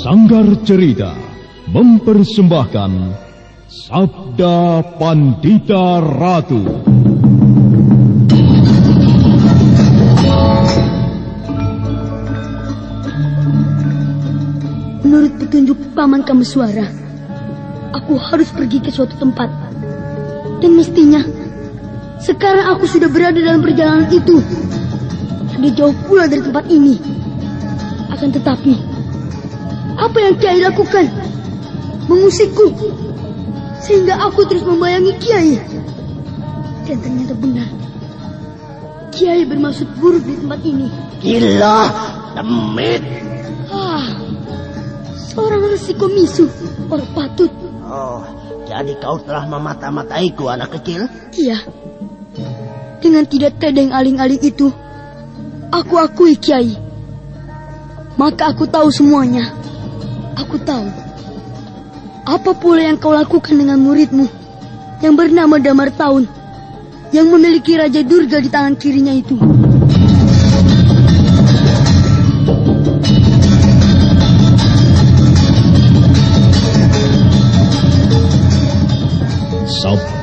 Sanggar Cerita mempersembahkan Sabda Pandita Ratu. Menurut petunjuk Paman Kameswara, aku harus pergi ke suatu tempat. Dan mestinya, sekarang aku sudah berada dalam perjalanan itu. Ada jauh pula dari tempat ini. Akan tetapi, apa yang Kiai lakukan? Mengusikku. Sehingga aku terus membayangi Kiai. Dan ternyata benar. Kiai bermaksud buruk di tempat ini. Gila, demit. Seorang resiko misu, orang patut. Oh, jadi kau telah memata-mataiku anak kecil? Iya. Dengan tidak tedeng aling-aling itu, aku akui Kiai. Maka aku tahu semuanya. Aku tahu. Apa pula yang kau lakukan dengan muridmu yang bernama Damar Taun yang memiliki Raja Durga di tangan kirinya itu?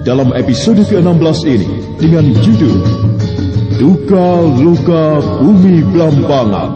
dalam episode ke-16 ini dengan judul Duka Luka Bumi Blambangan.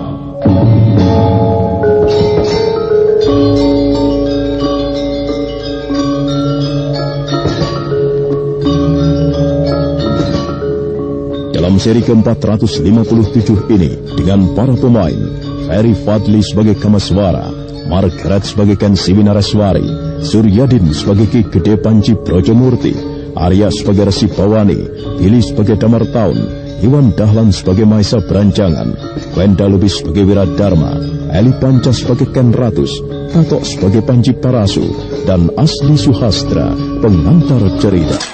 Dalam seri ke-457 ini dengan para pemain Ferry Fadli sebagai Kamaswara, Margaret sebagai Kansiwi Naraswari, Suryadin sebagai Ki Gede Panji Brojomurti, Arya sebagai Resi Bawani, Billy sebagai Damar Taun, Iwan Dahlan sebagai Maisa Beranjangan, Wenda Lubis sebagai Wiradharma, Eli Panca sebagai Ken Ratus, Tatok sebagai Panji Parasu, dan Asli Suhastra, pengantar cerita.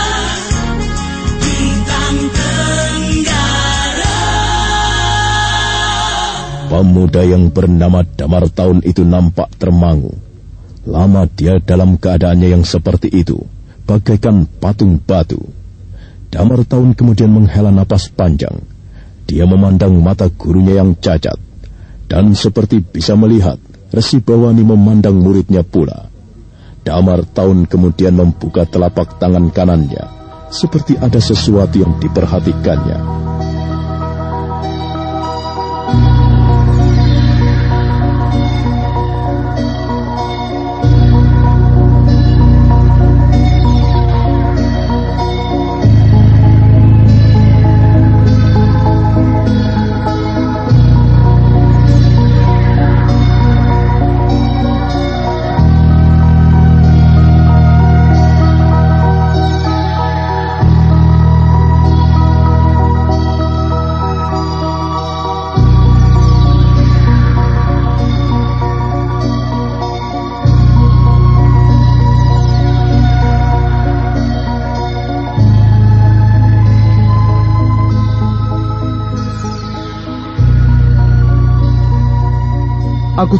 Pemuda yang bernama Damar Tahun itu nampak termangu. Lama dia dalam keadaannya yang seperti itu, bagaikan patung batu. Damar Tahun kemudian menghela napas panjang. Dia memandang mata gurunya yang cacat. Dan seperti bisa melihat, Resi Bawani memandang muridnya pula. Damar Tahun kemudian membuka telapak tangan kanannya, seperti ada sesuatu yang diperhatikannya.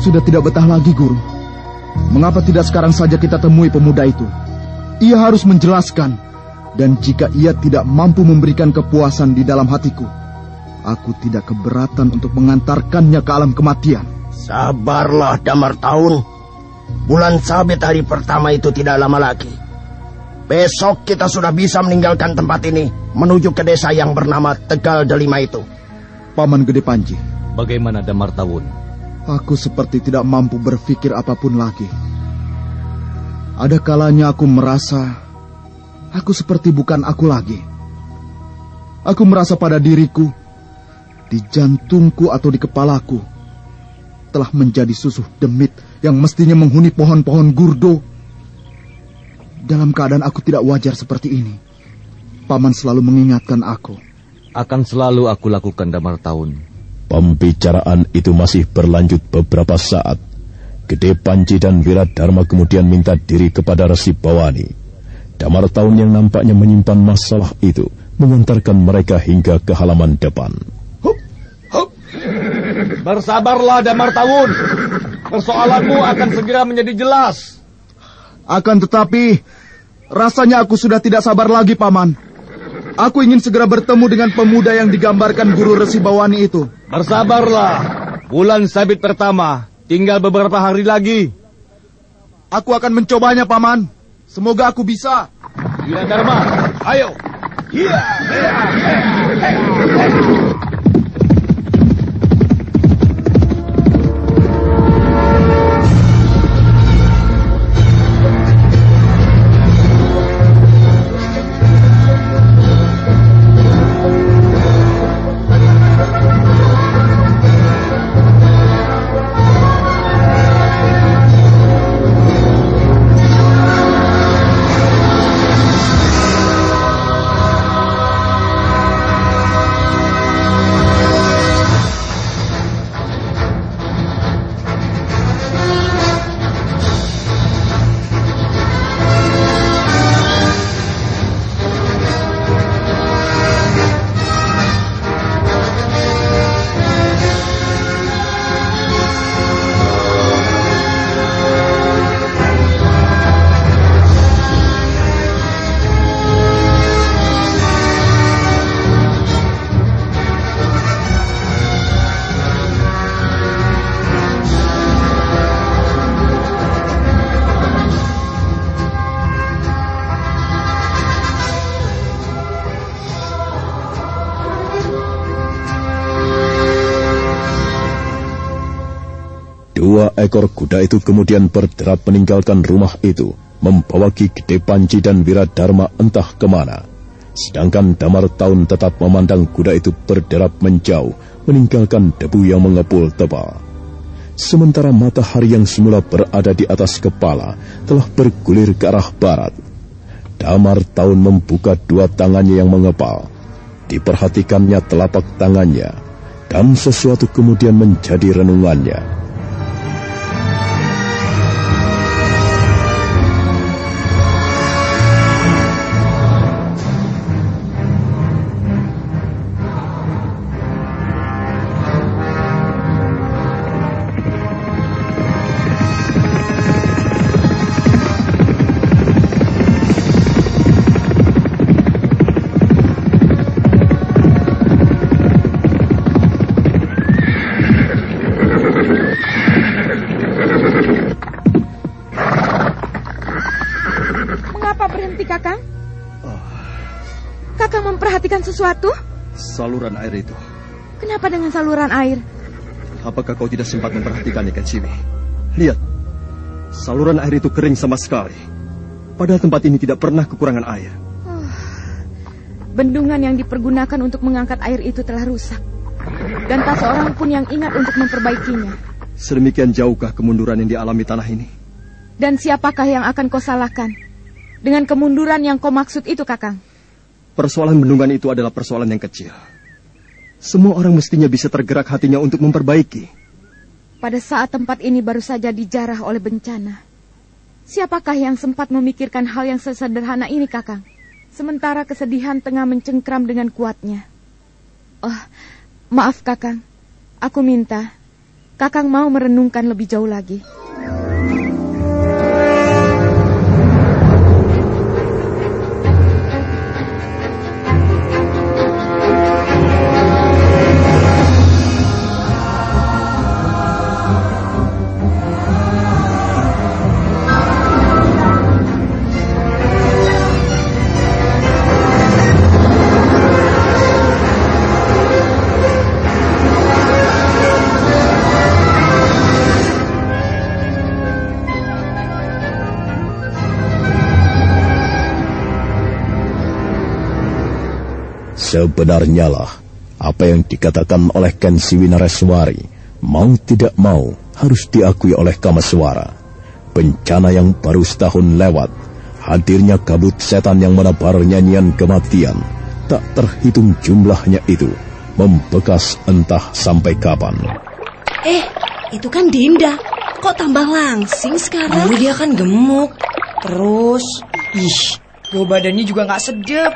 Sudah tidak betah lagi, Guru. Mengapa tidak sekarang saja kita temui pemuda itu? Ia harus menjelaskan. Dan jika ia tidak mampu memberikan kepuasan di dalam hatiku, aku tidak keberatan untuk mengantarkannya ke alam kematian. Sabarlah, Damar Tahun. Bulan sabit hari pertama itu tidak lama lagi. Besok kita sudah bisa meninggalkan tempat ini menuju ke desa yang bernama Tegal Delima itu. Paman Gede Panji. Bagaimana Damar Tahun? Aku seperti tidak mampu berpikir apa pun lagi. Ada kalanya aku merasa aku seperti bukan aku lagi. Aku merasa pada diriku, di jantungku atau di kepalaku, telah menjadi susuh demit yang mestinya menghuni pohon-pohon gurdo. Dalam keadaan aku tidak wajar seperti ini, Paman selalu mengingatkan aku. Akan selalu aku lakukan damar tahun. Pembicaraan itu masih berlanjut beberapa saat. Gede Panji dan Wiradharma kemudian minta diri kepada Resi Bawani. Damar Tahun yang nampaknya menyimpan masalah itu mengantarkan mereka hingga ke halaman depan. Hup, hup. Bersabarlah Damar Tahun. Persoalanmu akan segera menjadi jelas. Akan tetapi, rasanya aku sudah tidak sabar lagi, Paman. Aku ingin segera bertemu dengan pemuda yang digambarkan guru Resi Bawani itu. Bersabarlah. Bulan sabit pertama. Tinggal beberapa hari lagi. Aku akan mencobanya, Paman. Semoga aku bisa. Iya, Dharma. Ayo. Iya. Yeah. Yeah. Yeah. Ekor kuda itu kemudian berderat meninggalkan rumah itu, membawa Ki Gede Panji dan Wiradharma entah ke mana. Sedangkan Damar Taun tetap memandang kuda itu berderap menjauh, meninggalkan debu yang mengepul tebal. Sementara matahari yang semula berada di atas kepala telah bergulir ke arah barat. Damar Taun membuka dua tangannya yang mengepal. Diperhatikannya telapak tangannya, dan sesuatu kemudian menjadi renungannya. Saluran air itu. Kenapa dengan saluran air? Apakah kau tidak sempat memperhatikannya, Kensiwi? Lihat, saluran air itu kering sama sekali. Padahal tempat ini tidak pernah kekurangan air. Oh, bendungan yang dipergunakan untuk mengangkat air itu telah rusak. Dan tak seorang pun yang ingat untuk memperbaikinya. Sedemikian jauhkah kemunduran yang dialami tanah ini? Dan siapakah yang akan kau salahkan? Dengan kemunduran yang kau maksud itu, Kakang? Persoalan bendungan itu adalah persoalan yang kecil. Semua orang mestinya bisa tergerak hatinya untuk memperbaiki. Pada saat tempat ini baru saja dijarah oleh bencana. Siapakah yang sempat memikirkan hal yang sesederhana ini, Kakang? Sementara kesedihan tengah mencengkram dengan kuatnya. Oh, maaf, Kakang. Aku minta, Kakang mau merenungkan lebih jauh lagi. Sebenarnya lah, apa yang dikatakan oleh Ken Siwinareswari, mau tidak mau harus diakui oleh Kamaswara. Bencana yang baru setahun lewat, hadirnya kabut setan yang menebar nyanyian kematian, tak terhitung jumlahnya itu, membekas entah sampai kapan. Eh, itu kan Dinda. Kok tambah langsing sekarang? Dulu dia kan gemuk. Terus, ih, Bau badannya juga gak sedap.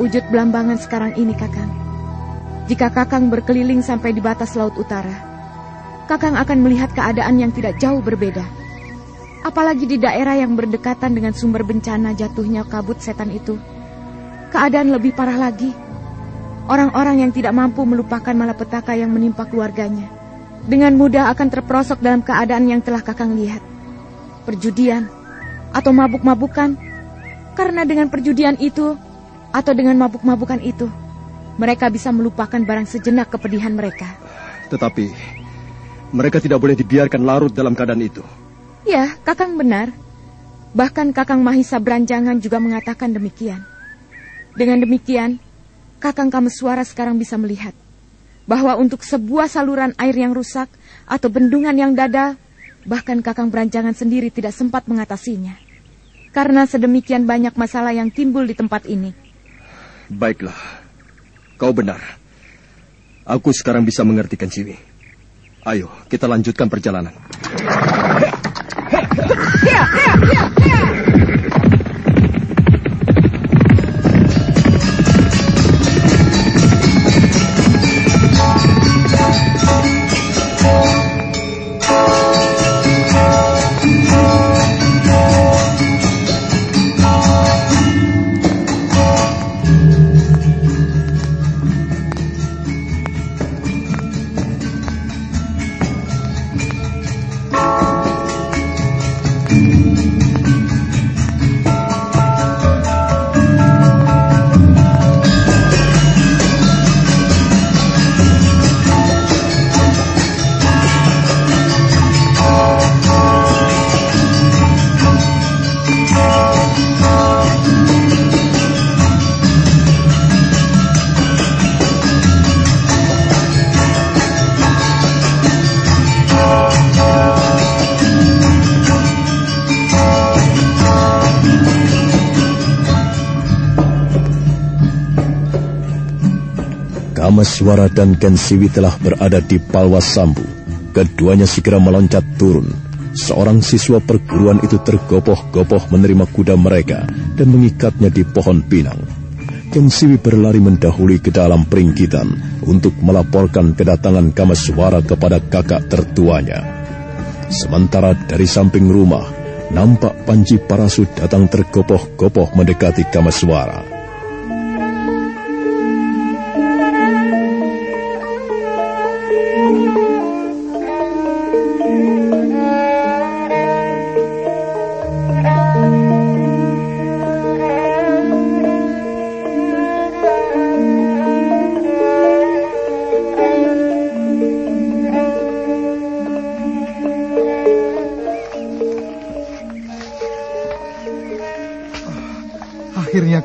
Wujud belambangan sekarang ini, Kakang. Jika Kakang berkeliling sampai di batas laut utara, Kakang akan melihat keadaan yang tidak jauh berbeda. Apalagi di daerah yang berdekatan dengan sumber bencana jatuhnya kabut setan itu. Keadaan lebih parah lagi. Orang-orang yang tidak mampu melupakan malapetaka yang menimpa keluarganya. Dengan mudah akan terperosok dalam keadaan yang telah Kakang lihat. Perjudian atau mabuk-mabukan. Karena dengan perjudian itu atau dengan mabuk-mabukan itu, mereka bisa melupakan barang sejenak kepedihan mereka. Tetapi mereka tidak boleh dibiarkan larut dalam keadaan itu. Ya, Kakang benar. Bahkan Kakang Mahisa Beranjangan juga mengatakan demikian. Dengan demikian, Kakang Kameswara sekarang bisa melihat bahwa untuk sebuah saluran air yang rusak atau bendungan yang dada, bahkan Kakang Beranjangan sendiri tidak sempat mengatasinya. Karena sedemikian banyak masalah yang timbul di tempat ini. Baiklah, kau benar. Aku sekarang bisa mengerti Kensiwi. Ayo, kita lanjutkan perjalanan. Ya, ya, ya, Kamaswara dan Kensiwi telah berada di Palwas Sambu. Keduanya segera meloncat turun. Seorang siswa perguruan itu tergopoh-gopoh menerima kuda mereka dan mengikatnya di pohon pinang. Kensiwi berlari mendahului ke dalam peringkitan untuk melaporkan kedatangan Kamaswara kepada kakak tertuanya. Sementara dari samping rumah, nampak Panji Parasu datang tergopoh-gopoh mendekati Kamaswara.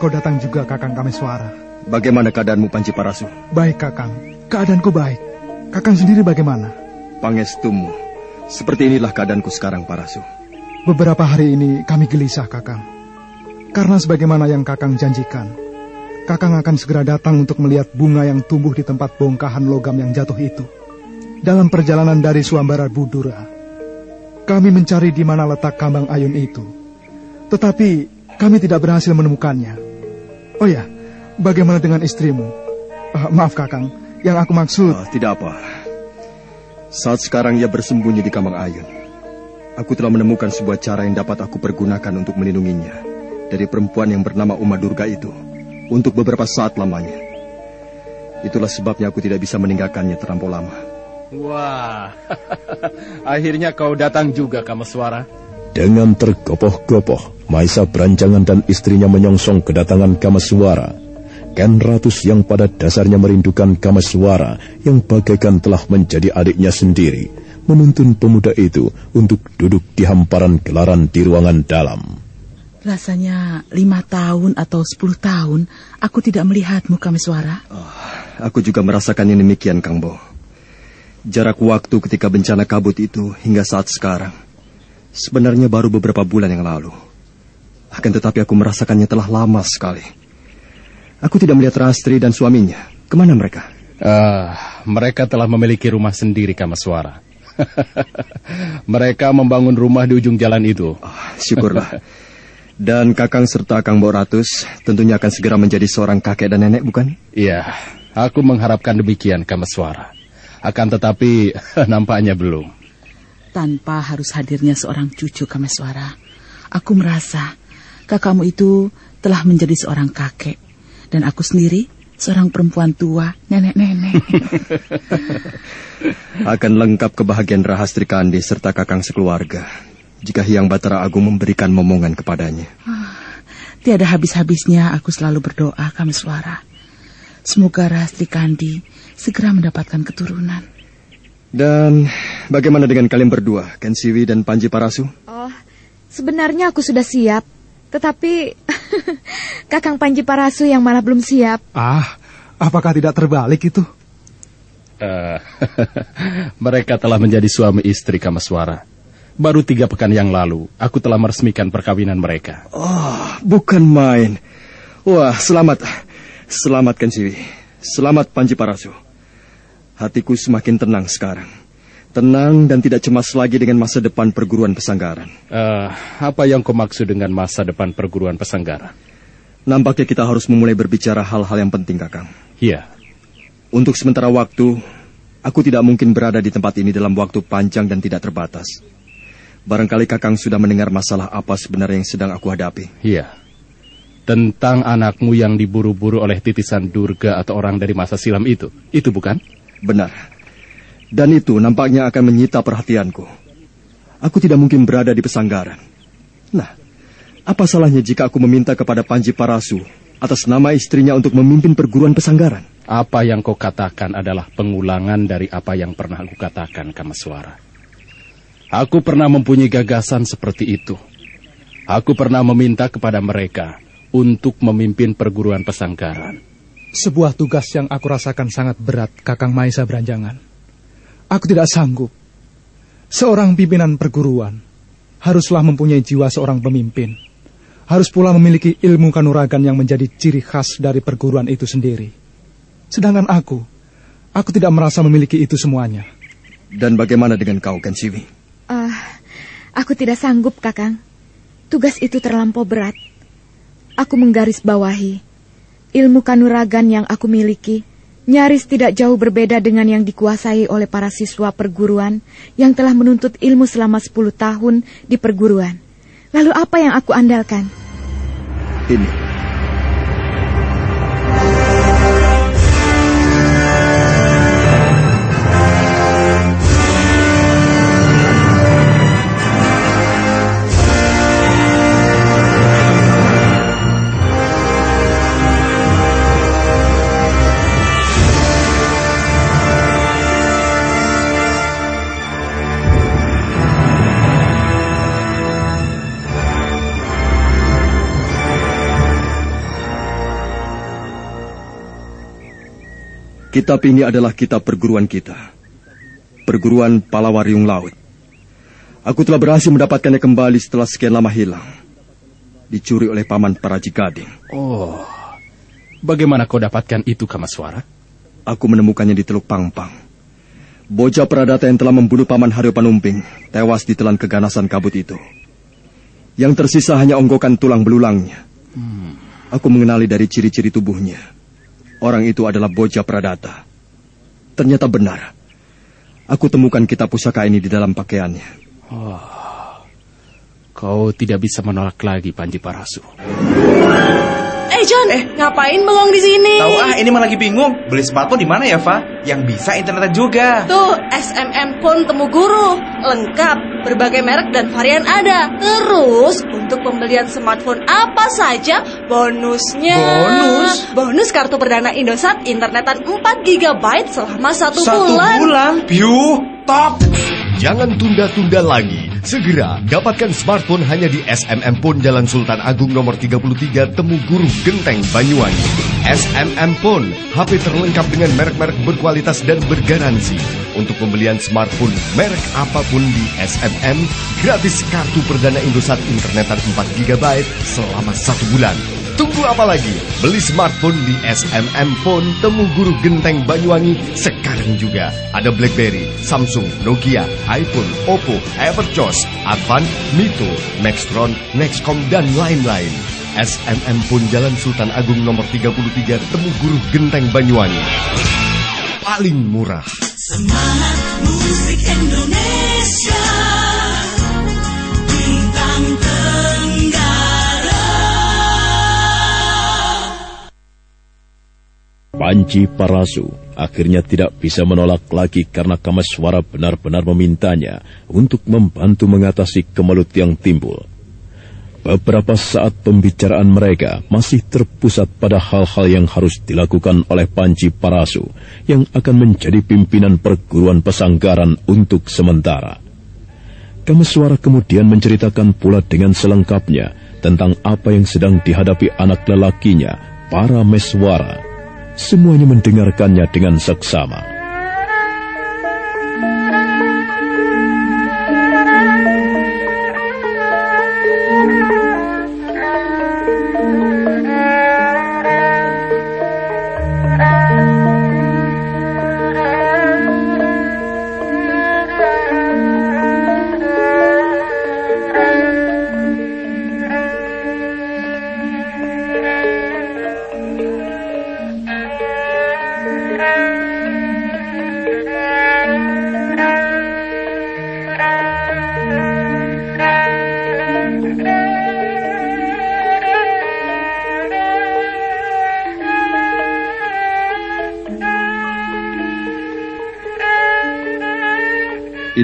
Kau datang juga, Kakang Kameswara. Bagaimana keadaanmu, Panji Parasu? Baik, Kakang. Keadaanku baik. Kakang sendiri bagaimana? Pangestumu. Seperti inilah keadaanku sekarang, Parasu. Beberapa hari ini kami gelisah, Kakang. Karena sebagaimana yang Kakang janjikan, Kakang akan segera datang untuk melihat bunga yang tumbuh di tempat bongkahan logam yang jatuh itu. Dalam perjalanan dari Suambara Budura, kami mencari di mana letak kambang ayun itu. Tetapi kami tidak berhasil menemukannya. Oh ya, bagaimana dengan istrimu? Uh, maaf Kakang, yang aku maksud... Oh, tidak apa. Saat sekarang ia bersembunyi di Kambang Ayun. Aku telah menemukan sebuah cara yang dapat aku pergunakan untuk melindunginya dari perempuan yang bernama Uma Durga itu untuk beberapa saat lamanya. Itulah sebabnya aku tidak bisa meninggalkannya terlampau lama. Wah, akhirnya kau datang juga, Kamaswara. Dengan tergopoh-gopoh, Maisa Beranjangan dan istrinya menyongsong kedatangan Kamaswara. Ken Ratus yang pada dasarnya merindukan Kamaswara yang bagaikan telah menjadi adiknya sendiri, menuntun pemuda itu untuk duduk di hamparan gelaran di ruangan dalam. Rasanya lima tahun atau sepuluh tahun aku tidak melihatmu, Kameswara. Oh, aku juga merasakan yang demikian, Kang Bo. Jarak waktu ketika bencana kabut itu hingga saat sekarang Sebenarnya baru beberapa bulan yang lalu. Akan tetapi aku merasakannya telah lama sekali. Aku tidak melihat Rastri dan suaminya. Ke mana mereka? Uh, mereka telah memiliki rumah sendiri, Kamaswara. mereka membangun rumah di ujung jalan itu. Oh, syukurlah. Dan Kakang serta Kang Boratus tentunya akan segera menjadi seorang kakek dan nenek, bukan? Iya, aku mengharapkan demikian, Kameswara. Akan tetapi, nampaknya belum. Tanpa harus hadirnya seorang cucu Kameswara, aku merasa kakakmu itu telah menjadi seorang kakek. Dan aku sendiri seorang perempuan tua, nenek-nenek. akan lengkap kebahagiaan Rahastri Kandi serta Kakang sekeluarga jika Hyang Batara Agung memberikan momongan kepadanya. Ah, tiada habis-habisnya aku selalu berdoa kami suara. Semoga Rastri Kandi segera mendapatkan keturunan. Dan bagaimana dengan kalian berdua, Kensiwi dan Panji Parasu? Oh, sebenarnya aku sudah siap. Tetapi Kakang Panji Parasu yang malah belum siap. Ah, apakah tidak terbalik itu? Uh, mereka telah menjadi suami istri Kamaswara. Baru tiga pekan yang lalu, aku telah meresmikan perkawinan mereka. Oh, bukan main. Wah, selamat. Selamat Kensiwi. Selamat Panji Parasu. Hatiku semakin tenang sekarang. Tenang dan tidak cemas lagi dengan masa depan perguruan pesanggaran. Uh, apa yang kau maksud dengan masa depan perguruan pesanggaran? Nampaknya kita harus memulai berbicara hal-hal yang penting, Kakang. Iya. Untuk sementara waktu, aku tidak mungkin berada di tempat ini dalam waktu panjang dan tidak terbatas. Barangkali Kakang sudah mendengar masalah apa sebenarnya yang sedang aku hadapi. Iya. Tentang anakmu yang diburu-buru oleh titisan Durga atau orang dari masa silam itu. Itu bukan? Benar. Dan itu nampaknya akan menyita perhatianku. Aku tidak mungkin berada di pesanggaran. Nah, apa salahnya jika aku meminta kepada Panji Parasu atas nama istrinya untuk memimpin perguruan pesanggaran? Apa yang kau katakan adalah pengulangan dari apa yang pernah aku katakan, Kamaswara. Aku pernah mempunyai gagasan seperti itu. Aku pernah meminta kepada mereka untuk memimpin perguruan pesanggaran. Sebuah tugas yang aku rasakan sangat berat, Kakang Maisa Beranjangan. Aku tidak sanggup. Seorang pimpinan perguruan haruslah mempunyai jiwa seorang pemimpin. Harus pula memiliki ilmu kanuragan yang menjadi ciri khas dari perguruan itu sendiri. Sedangkan aku, aku tidak merasa memiliki itu semuanya. Dan bagaimana dengan kau, Kensiwi? Uh, aku tidak sanggup, Kakang. Tugas itu terlampau berat. Aku menggaris bawahi. Ilmu kanuragan yang aku miliki nyaris tidak jauh berbeda dengan yang dikuasai oleh para siswa perguruan yang telah menuntut ilmu selama 10 tahun di perguruan. Lalu apa yang aku andalkan? Ini. Kitab ini adalah kitab perguruan kita. Perguruan Palawariung Laut. Aku telah berhasil mendapatkannya kembali setelah sekian lama hilang. Dicuri oleh paman Paraji Gading. Oh, bagaimana kau dapatkan itu, Kamaswara? Aku menemukannya di Teluk Pangpang. Bocah Pradata yang telah membunuh paman Haryo Panumping tewas di telan keganasan kabut itu. Yang tersisa hanya onggokan tulang belulangnya. Hmm. Aku mengenali dari ciri-ciri tubuhnya. Orang itu adalah bocah Pradata. Ternyata benar. Aku temukan kitab pusaka ini di dalam pakaiannya. Oh, kau tidak bisa menolak lagi Panji Parasu. Eh John, eh ngapain bengong di sini? Tahu ah, ini malah lagi bingung. Beli sepatu di mana ya, Fa? Yang bisa internet juga. Tuh, SMM Pun Temu Guru. Lengkap, berbagai merek dan varian ada. Terus, untuk pembelian smartphone apa saja, bonusnya... Bonus? Bonus kartu perdana Indosat internetan 4 GB selama satu, satu bulan. Satu bulan? Piu, top! Jangan tunda-tunda lagi. Segera dapatkan smartphone hanya di SMM Pon Jalan Sultan Agung nomor 33 Temu Guru Genteng Banyuwangi. SMM Pon, HP terlengkap dengan merek-merek berkualitas dan bergaransi. Untuk pembelian smartphone merek apa pun di SMM, gratis kartu perdana Indosat internetan 4 GB selama satu bulan. Tunggu apa lagi? Beli smartphone di SMM Phone Temu Guru Genteng Banyuwangi sekarang juga. Ada BlackBerry, Samsung, Nokia, iPhone, Oppo, Everchoss, Advan, Mito, Maxtron, Nexcom, dan lain-lain. SMM Phone Jalan Sultan Agung nomor 33 Temu Guru Genteng Banyuwangi. Paling murah. Semangat musik Indonesia Panji Parasu akhirnya tidak bisa menolak lagi karena Kamaswara benar-benar memintanya untuk membantu mengatasi kemelut yang timbul. Beberapa saat pembicaraan mereka masih terpusat pada hal-hal yang harus dilakukan oleh Panji Parasu yang akan menjadi pimpinan perguruan pesanggaran untuk sementara. Kameswara kemudian menceritakan pula dengan selengkapnya tentang apa yang sedang dihadapi anak lelakinya, para Meswara. Semuanya mendengarkannya dengan seksama.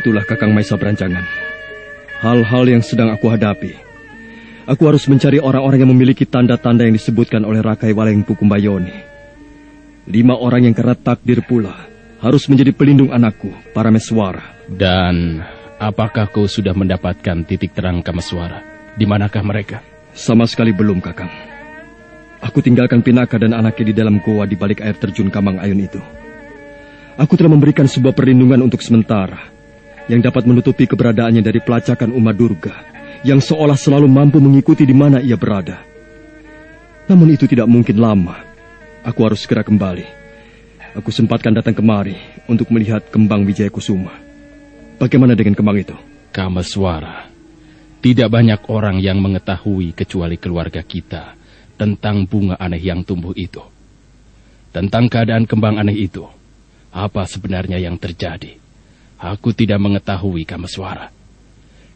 Itulah Kakang Maisa Berancangan. Hal-hal yang sedang aku hadapi. Aku harus mencari orang-orang yang memiliki tanda-tanda yang disebutkan oleh Rakai Waleng Pukumbayoni. Lima orang yang kena takdir pula harus menjadi pelindung anakku, para meswara. Dan apakah kau sudah mendapatkan titik terang Kameswara? Di manakah mereka? Sama sekali belum, Kakang. Aku tinggalkan Pinaka dan anaknya di dalam goa di balik air terjun Kamang Ayun itu. Aku telah memberikan sebuah perlindungan untuk sementara yang dapat menutupi keberadaannya dari pelacakan Uma Durga yang seolah selalu mampu mengikuti di mana ia berada. Namun itu tidak mungkin lama. Aku harus segera kembali. Aku sempatkan datang kemari untuk melihat kembang Wijaya Kusuma. Bagaimana dengan kembang itu? Kameswara. Tidak banyak orang yang mengetahui kecuali keluarga kita tentang bunga aneh yang tumbuh itu. Tentang keadaan kembang aneh itu. Apa sebenarnya yang terjadi? Aku tidak mengetahui Kameswara.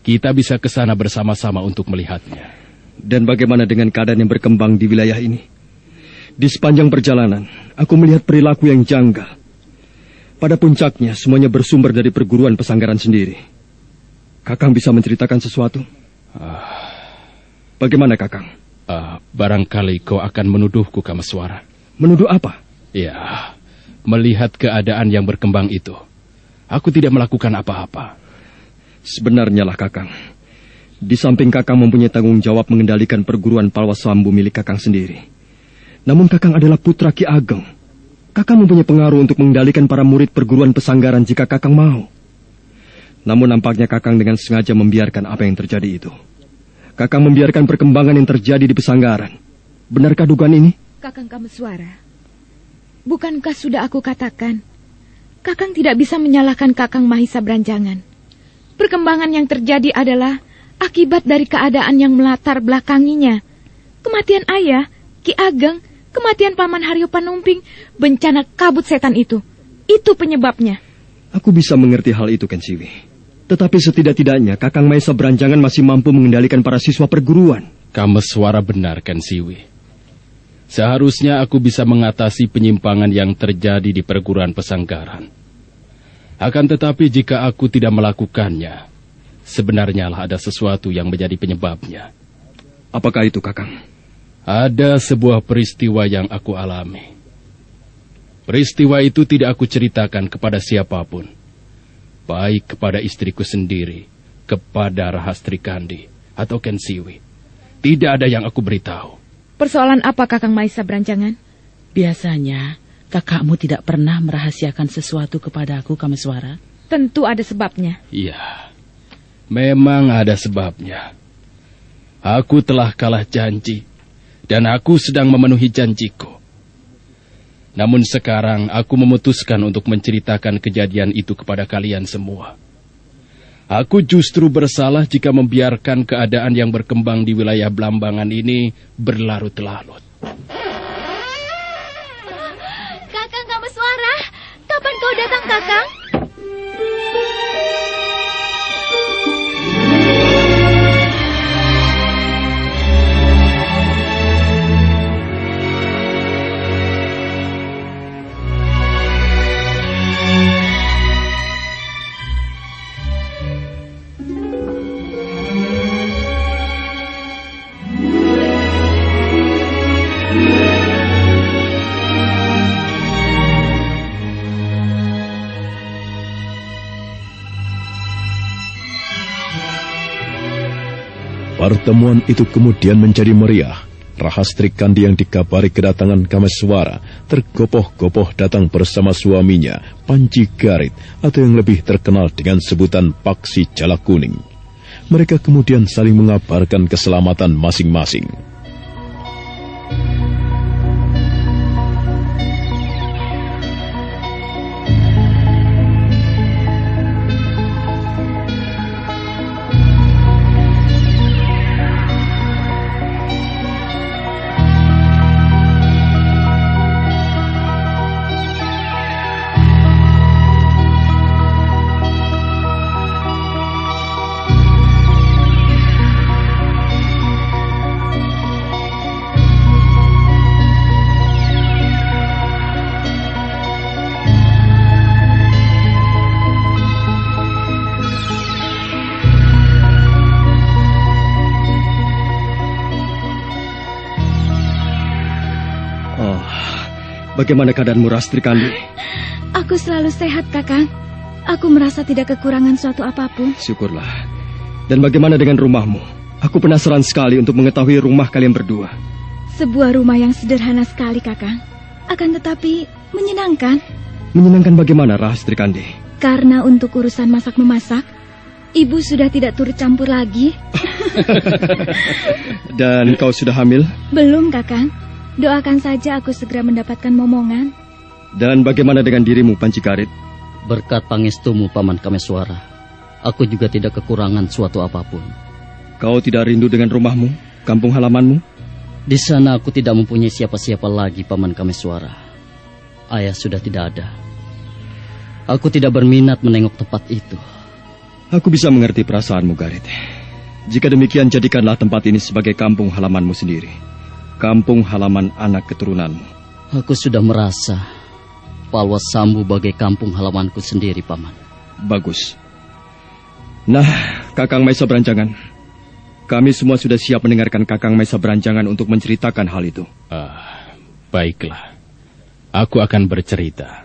Kita bisa ke sana bersama-sama untuk melihatnya. Dan bagaimana dengan keadaan yang berkembang di wilayah ini? Di sepanjang perjalanan, aku melihat perilaku yang janggal. Pada puncaknya, semuanya bersumber dari perguruan pesanggaran sendiri. Kakang bisa menceritakan sesuatu? Uh, Bagaimana, Kakang? Uh, barangkali kau akan menuduhku, Kameswara. Menuduh apa? Ya, melihat keadaan yang berkembang itu. Aku tidak melakukan apa-apa. Sebenarnya lah Kakang. Di samping Kakang mempunyai tanggung jawab mengendalikan perguruan Palwasambu milik Kakang sendiri. Namun Kakang adalah putra Ki Ageng. Kakang mempunyai pengaruh untuk mengendalikan para murid perguruan pesanggaran jika Kakang mau. Namun nampaknya Kakang dengan sengaja membiarkan apa yang terjadi itu. Kakang membiarkan perkembangan yang terjadi di pesanggaran. Benarkah dugaan ini? Kakang Kameswara, bukankah sudah aku katakan Kakang tidak bisa menyalahkan Kakang Mahisa Beranjangan. Perkembangan yang terjadi adalah akibat dari keadaan yang melatar belakanginya. Kematian ayah, Ki Ageng, kematian Paman Haryo Panumping, bencana kabut setan itu. Itu penyebabnya. Aku bisa mengerti hal itu, Kensiwi. Tetapi setidak-tidaknya Kakang Mahisa Beranjangan masih mampu mengendalikan para siswa perguruan. Kamu suara benar, Kensiwi. Seharusnya aku bisa mengatasi penyimpangan yang terjadi di perguruan pesanggaran. Akan tetapi jika aku tidak melakukannya, sebenarnya lah ada sesuatu yang menjadi penyebabnya. Apakah itu, Kakang? Ada sebuah peristiwa yang aku alami. Peristiwa itu tidak aku ceritakan kepada siapa pun. Baik kepada istriku sendiri, kepada Rahastri Kandi, atau Kensiwi. Tidak ada yang aku beritahu. Persoalan apa Kakang Maisa Berancangan? Biasanya, kakakmu tidak pernah merahasiakan sesuatu kepada aku, Kameswara. Tentu ada sebabnya. Iya, memang ada sebabnya. Aku telah kalah janji Dan aku sedang memenuhi janjiku. Namun sekarang aku memutuskan untuk menceritakan kejadian itu kepada kalian semua. Aku justru bersalah jika membiarkan keadaan yang berkembang di wilayah Blambangan ini berlarut-larut. Kakang kamu suara, kapan kau datang kakang? Pertemuan itu kemudian menjadi meriah. Rahastri Kandi yang dikabari kedatangan Kameswara tergopoh-gopoh datang bersama suaminya, Panji Garit, atau yang lebih terkenal dengan sebutan Paksi Jala Kuning. Mereka kemudian saling mengabarkan keselamatan masing-masing. Bagaimana keadaanmu, Rastri Kandi? Aku selalu sehat, Kakang. Aku merasa tidak kekurangan suatu apa pun. Syukurlah. Dan bagaimana dengan rumahmu? Aku penasaran sekali untuk mengetahui rumah kalian berdua. Sebuah rumah yang sederhana sekali, Kakang. Akan tetapi menyenangkan. Menyenangkan bagaimana, Rastri Kandi? Karena untuk urusan masak-memasak, ibu sudah tidak turut campur lagi. Dan kau sudah hamil? Belum, Kakang. Doakan saja aku segera mendapatkan momongan. Dan bagaimana dengan dirimu, Panci Karit? Berkat pangestumu, Paman Kameswara, aku juga tidak kekurangan suatu apa pun. Kau tidak rindu dengan rumahmu, kampung halamanmu? Di sana aku tidak mempunyai siapa-siapa lagi, Paman Kameswara. Ayah sudah tidak ada. Aku tidak berminat menengok tempat itu. Aku bisa mengerti perasaanmu, Garit. Jika demikian, jadikanlah tempat ini sebagai kampung halamanmu sendiri kampung halaman anak keturunanmu. Aku sudah merasa Palwa Sambu bagai kampung halamanku sendiri, Paman. Bagus. Nah, Kakang Maisa Beranjangan, kami semua sudah siap mendengarkan Kakang Maisa Beranjangan untuk menceritakan hal itu. Ah, baiklah. Aku akan bercerita.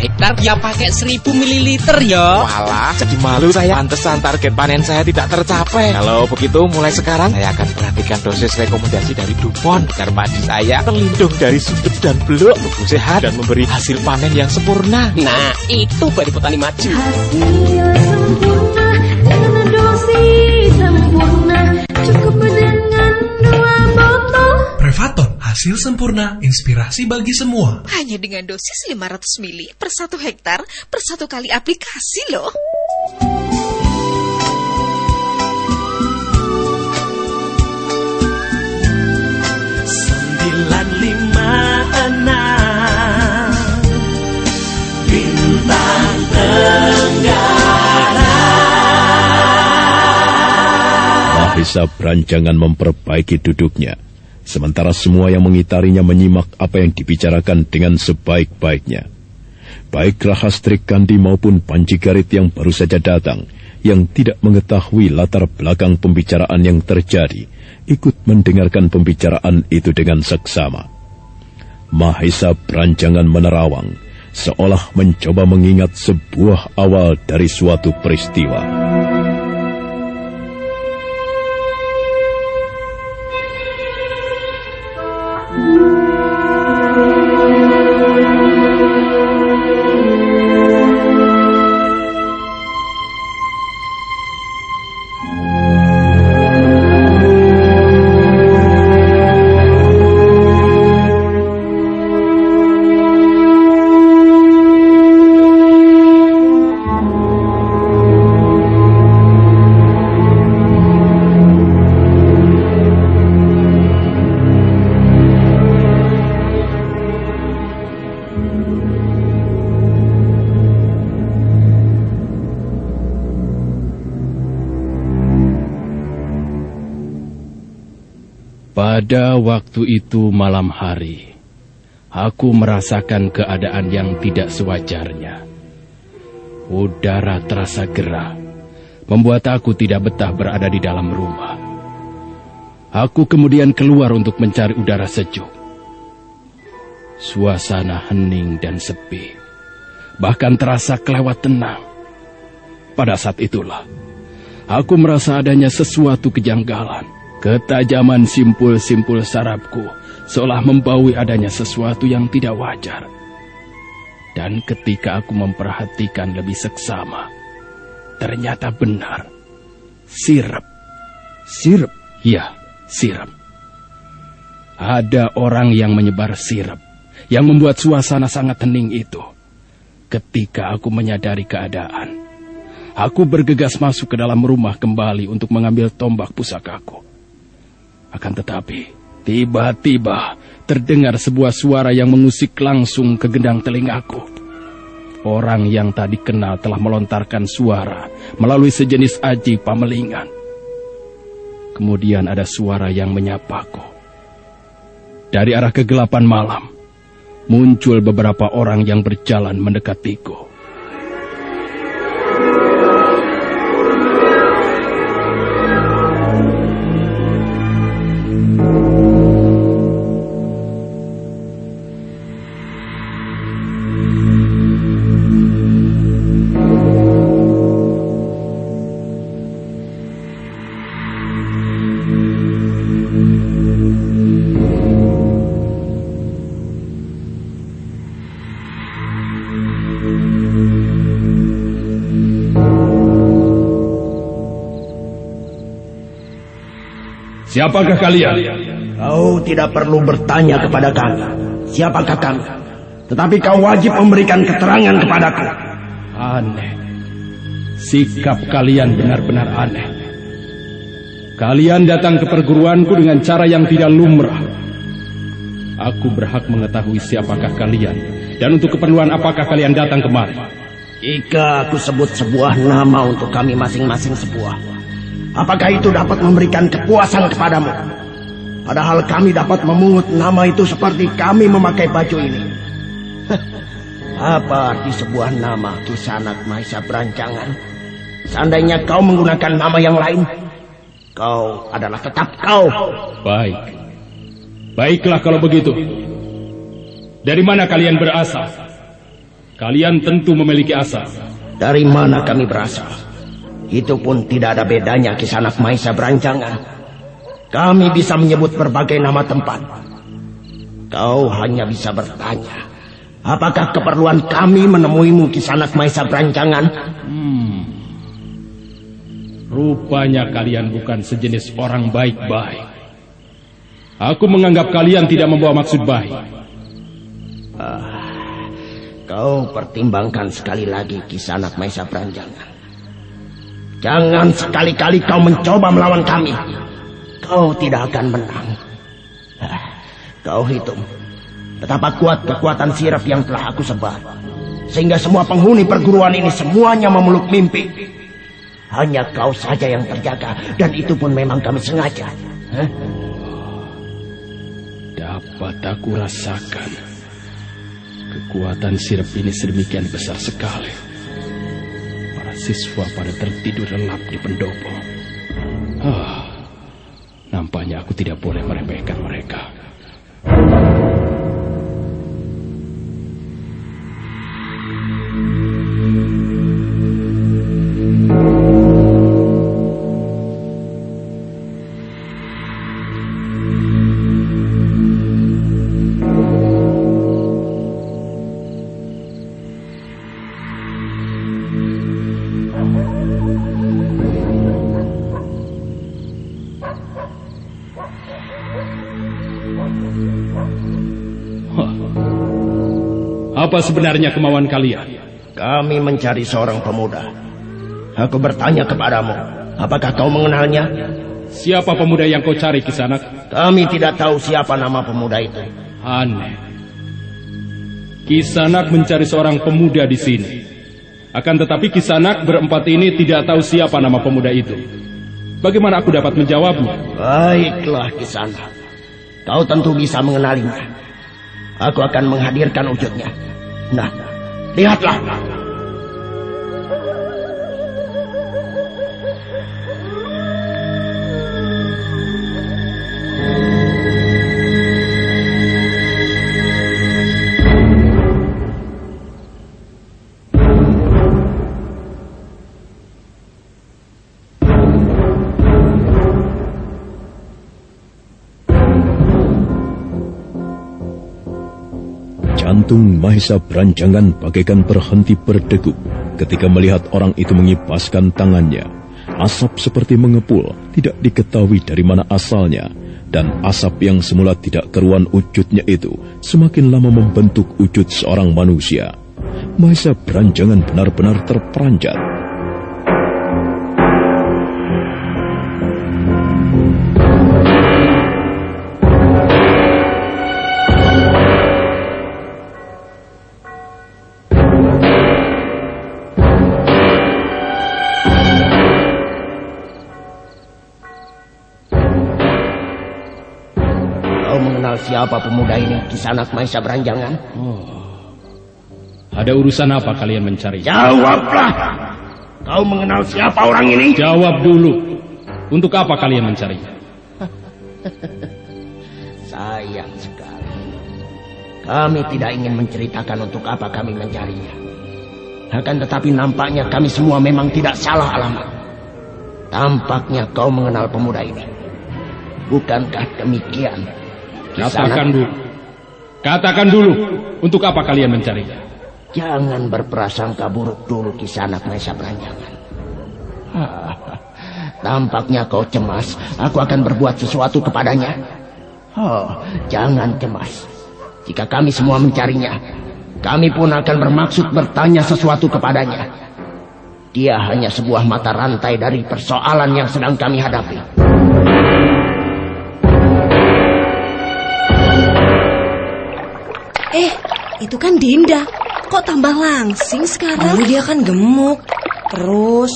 hektar ya pakai 1000 ml ya. Walah, jadi malu saya. Pantesan target panen saya tidak tercapai. Kalau begitu mulai sekarang saya akan perhatikan dosis rekomendasi dari Dupont agar padi saya terlindung dari sudut dan beluk, tumbuh sehat dan memberi hasil panen yang sempurna. Nah, itu baru petani maju. Hasil sempurna dengan dosis hasil sempurna, inspirasi bagi semua. Hanya dengan dosis 500 mili per satu hektar per satu kali aplikasi loh. Sembilan lima enam Bintang Tenggara Mahisa beranjangan memperbaiki duduknya, sementara semua yang mengitarinya menyimak apa yang dibicarakan dengan sebaik-baiknya. Baik Rahastri Kandi maupun Panji Garit yang baru saja datang, yang tidak mengetahui latar belakang pembicaraan yang terjadi ikut mendengarkan pembicaraan itu dengan seksama. Mahesa beranjangan menerawang, seolah mencoba mengingat sebuah awal dari suatu peristiwa. Pada waktu itu malam hari, aku merasakan keadaan yang tidak sewajarnya. Udara terasa gerah, membuat aku tidak betah berada di dalam rumah. Aku kemudian keluar untuk mencari udara sejuk. Suasana hening dan sepi, bahkan terasa kelewat tenang. Pada saat itulah, aku merasa adanya sesuatu kejanggalan. Ketajaman simpul-simpul sarapku seolah membaui adanya sesuatu yang tidak wajar. Dan ketika aku memperhatikan lebih seksama, ternyata benar. Sirap. Sirap? Ya, sirap. Ada orang yang menyebar sirap yang membuat suasana sangat hening itu. Ketika aku menyadari keadaan, aku bergegas masuk ke dalam rumah kembali untuk mengambil tombak pusakaku. Akan tetapi, tiba-tiba terdengar sebuah suara yang mengusik langsung ke gendang telingaku. Orang yang tadi kenal telah melontarkan suara melalui sejenis aji pamelingan. Kemudian ada suara yang menyapaku. Dari arah kegelapan malam, muncul beberapa orang yang berjalan mendekatiku. Siapakah kalian? Kau tidak perlu bertanya kepada kami. Siapakah kami? Tetapi kau wajib memberikan keterangan kepadaku. Aneh. Sikap kalian benar-benar aneh. Kalian datang ke perguruanku dengan cara yang tidak lumrah. Aku berhak mengetahui siapakah kalian dan untuk keperluan apakah kalian datang kemari. Jika aku sebut sebuah nama untuk kami masing-masing sebuah, Apakah itu dapat memberikan kepuasan kepadamu? Padahal kami dapat memungut nama itu seperti kami memakai baju ini. Apa arti sebuah nama Kisanak Maisa Berancangan? Seandainya kau menggunakan nama yang lain, kau adalah tetap kau. Baik. Baiklah kalau begitu. Dari mana kalian berasal? Kalian tentu memiliki asal. Dari mana kami berasal? Itu pun tidak ada bedanya kisanak Maisa berancangan. Kami bisa menyebut berbagai nama tempat. Kau hanya bisa bertanya. Apakah keperluan kami menemuimu kisanak Maisa berancangan? Hmm. Rupanya kalian bukan sejenis orang baik-baik. Aku menganggap kalian tidak membawa maksud baik. Ah, kau pertimbangkan sekali lagi kisanak Maisa berancangan. Jangan sekali-kali kau mencoba melawan kami. Kau tidak akan menang. Kau hitung betapa kuat kekuatan sirap yang telah aku sebar. Sehingga semua penghuni perguruan ini semuanya memeluk mimpi. Hanya kau saja yang terjaga. Dan itu pun memang kami sengaja. Dapat aku rasakan. Kekuatan sirap ini sedemikian besar sekali. Mahasiswa pada tertidur lelap di pendopo. Ah, nampaknya aku tidak boleh meremehkan mereka. Apa sebenarnya kemauan kalian? Kami mencari seorang pemuda. Aku bertanya kepadamu, apakah kau mengenalnya? Siapa pemuda yang kau cari, Kisanak? Kami tidak tahu siapa nama pemuda itu. Aneh. Kisanak mencari seorang pemuda di sini. Akan tetapi Kisanak berempat ini tidak tahu siapa nama pemuda itu. Bagaimana aku dapat menjawabnya? Baiklah, Kisanak. Kau tentu bisa mengenalinya. Aku akan menghadirkan wujudnya. Nah, lihatlah. Mahesa beranjangan bagaikan berhenti berdegup ketika melihat orang itu mengipaskan tangannya. Asap seperti mengepul, tidak diketahui dari mana asalnya. Dan asap yang semula tidak keruan wujudnya itu semakin lama membentuk wujud seorang manusia. Mahesa beranjangan benar-benar terperanjat. Siapa pemuda ini, Kisanak Maisa Beranjangan? Oh. Ada urusan apa kalian mencari? Jawablah! Kau mengenal siapa orang ini? Jawab dulu. Untuk apa kalian mencari? Sayang sekali. Kami tidak ingin menceritakan untuk apa kami mencarinya. Akan tetapi nampaknya kami semua memang tidak salah alamat. Tampaknya kau mengenal pemuda ini. Bukankah demikian? Katakan dulu. Katakan dulu. Untuk apa kalian mencarinya? Jangan berprasangka buruk dulu Kisanak Maisa Beranjangan. Tampaknya kau cemas. Aku akan berbuat sesuatu kepadanya. Oh, jangan cemas. Jika kami semua mencarinya, kami pun akan bermaksud bertanya sesuatu kepadanya. Dia hanya sebuah mata rantai dari persoalan yang sedang kami hadapi. Itu kan Dinda. Kok tambah langsing sekarang? Lalu dia kan gemuk. Terus,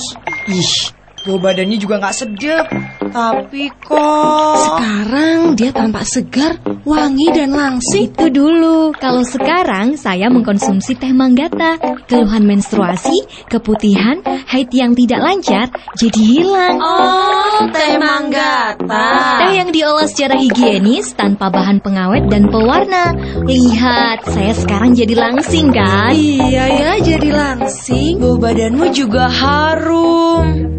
ih, bau badannya juga nggak sedap. Tapi kok... Sekarang dia tampak segar, wangi dan langsing. Itu dulu. Kalau sekarang saya mengkonsumsi teh manggata. Keluhan menstruasi, keputihan, haid yang tidak lancar jadi hilang. Oh, teh manggata. Teh yang diolah secara higienis tanpa bahan pengawet dan pewarna. Lihat, saya sekarang jadi langsing kan? Iya ya, jadi langsing. Bau badanmu juga harum.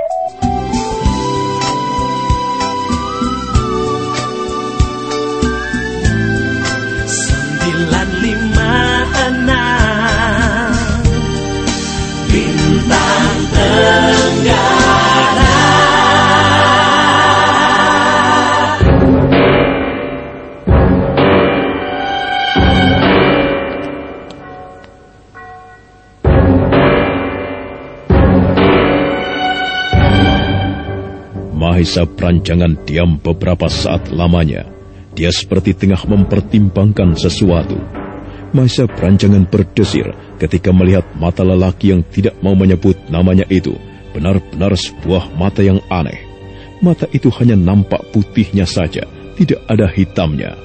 Tenggara Mahesa Pranjangan diam beberapa saat lamanya. Dia seperti tengah mempertimbangkan sesuatu. Mahesa Pranjangan berdesir ketika melihat mata lelaki yang tidak mau menyebut namanya itu. Benar-benar sebuah mata yang aneh. Mata itu hanya nampak putihnya saja, tidak ada hitamnya.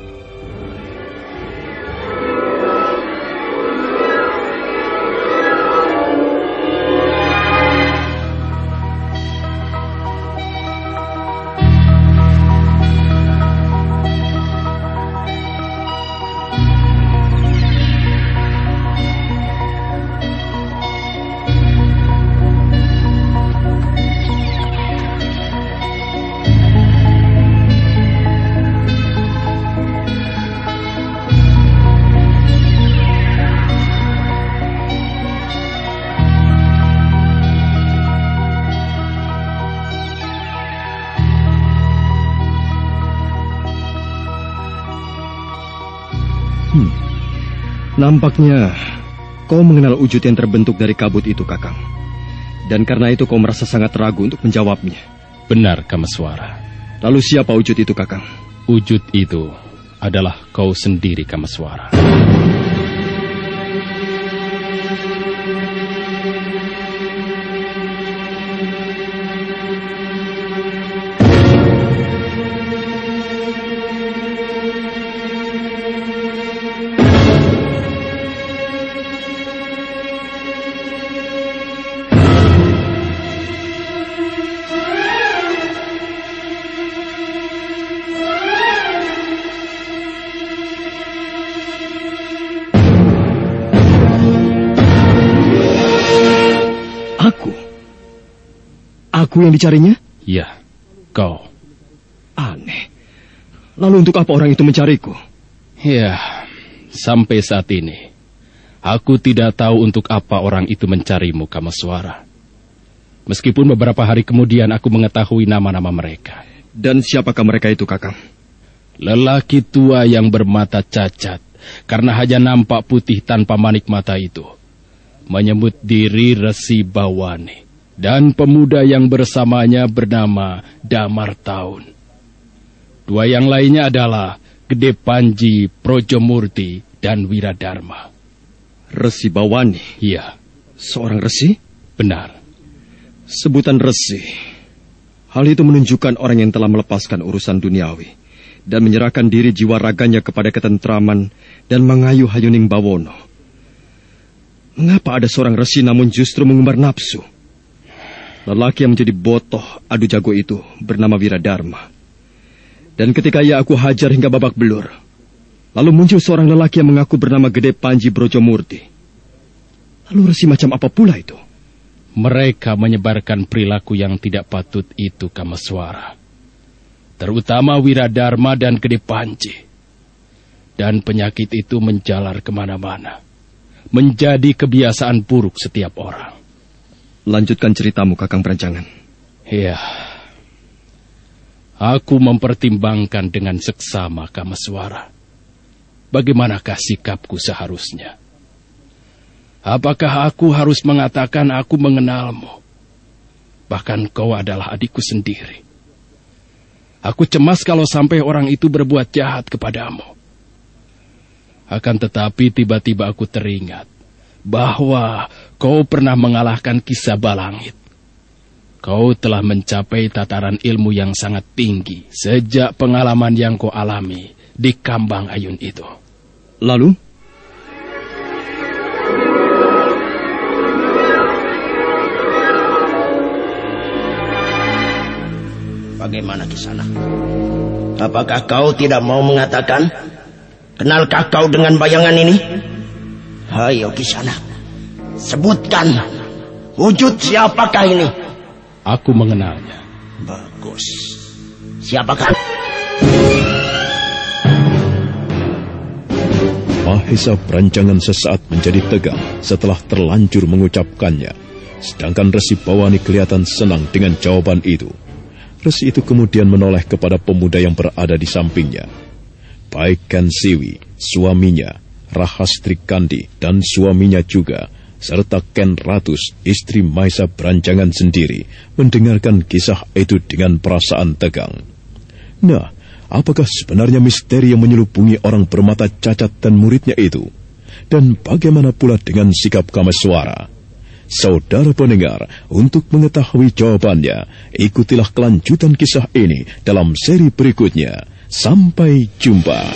Nampaknya kau mengenal wujud yang terbentuk dari kabut itu, Kakang. Dan karena itu kau merasa sangat ragu untuk menjawabnya. Benar, Kameswara. Lalu siapa wujud itu, Kakang? Wujud itu adalah kau sendiri, Kameswara. Aku yang dicarinya? Ya, kau. Aneh. Lalu untuk apa orang itu mencariku? Ya, sampai saat ini, aku tidak tahu untuk apa orang itu mencarimu, Kamaswara. Meskipun beberapa hari kemudian aku mengetahui nama-nama mereka. Dan siapakah mereka itu, Kakang? Lelaki tua yang bermata cacat, karena hanya nampak putih tanpa manik mata itu, menyebut diri Resi Bawani dan pemuda yang bersamanya bernama Damar Taun. Dua yang lainnya adalah Gede Panji, Projomurti, dan Wiradharma. Resi Bawani? Iya. Seorang resi? Benar. Sebutan resi. Hal itu menunjukkan orang yang telah melepaskan urusan duniawi dan menyerahkan diri jiwa raganya kepada ketentraman dan mengayuh Hayuning Bawono. Mengapa ada seorang resi namun justru mengumbar nafsu? Lelaki yang menjadi botoh adu jago itu bernama Wiradharma. Dan ketika ia aku hajar hingga babak belur, lalu muncul seorang lelaki yang mengaku bernama Gede Panji Brojomurti. Lalu resi macam apa pula itu? Mereka menyebarkan perilaku yang tidak patut itu Kamaswara. Terutama Wiradharma dan Gede Panji. Dan penyakit itu menjalar ke mana-mana. Menjadi kebiasaan buruk setiap orang. Lanjutkan ceritamu, Kakang Perancangan. Iya. Aku mempertimbangkan dengan seksama Kamaswara. Bagaimanakah sikapku seharusnya? Apakah aku harus mengatakan aku mengenalmu? Bahkan kau adalah adikku sendiri. Aku cemas kalau sampai orang itu berbuat jahat kepadamu. Akan tetapi tiba-tiba aku teringat bahwa kau pernah mengalahkan kisah balangit. Kau telah mencapai tataran ilmu yang sangat tinggi sejak pengalaman yang kau alami di kambang ayun itu. Lalu? Bagaimana kisana? Apakah kau tidak mau mengatakan? Kenalkah kau dengan bayangan ini? Hayo kisana. Sebutkan. Wujud siapakah ini? Aku mengenalnya. Bagus. Siapakah? Mahesa berancangan sesaat menjadi tegang setelah terlanjur mengucapkannya. Sedangkan Resi Bawani kelihatan senang dengan jawaban itu. Resi itu kemudian menoleh kepada pemuda yang berada di sampingnya. Baik Siwi, suaminya, Rahastri Kandi dan suaminya juga serta Ken Ratus, istri Maisa Beranjangan sendiri, mendengarkan kisah itu dengan perasaan tegang. Nah, apakah sebenarnya misteri yang menyelubungi orang bermata cacat dan muridnya itu? Dan bagaimana pula dengan sikap Kameswara? Saudara pendengar, untuk mengetahui jawabannya, ikutilah kelanjutan kisah ini dalam seri berikutnya. Sampai jumpa.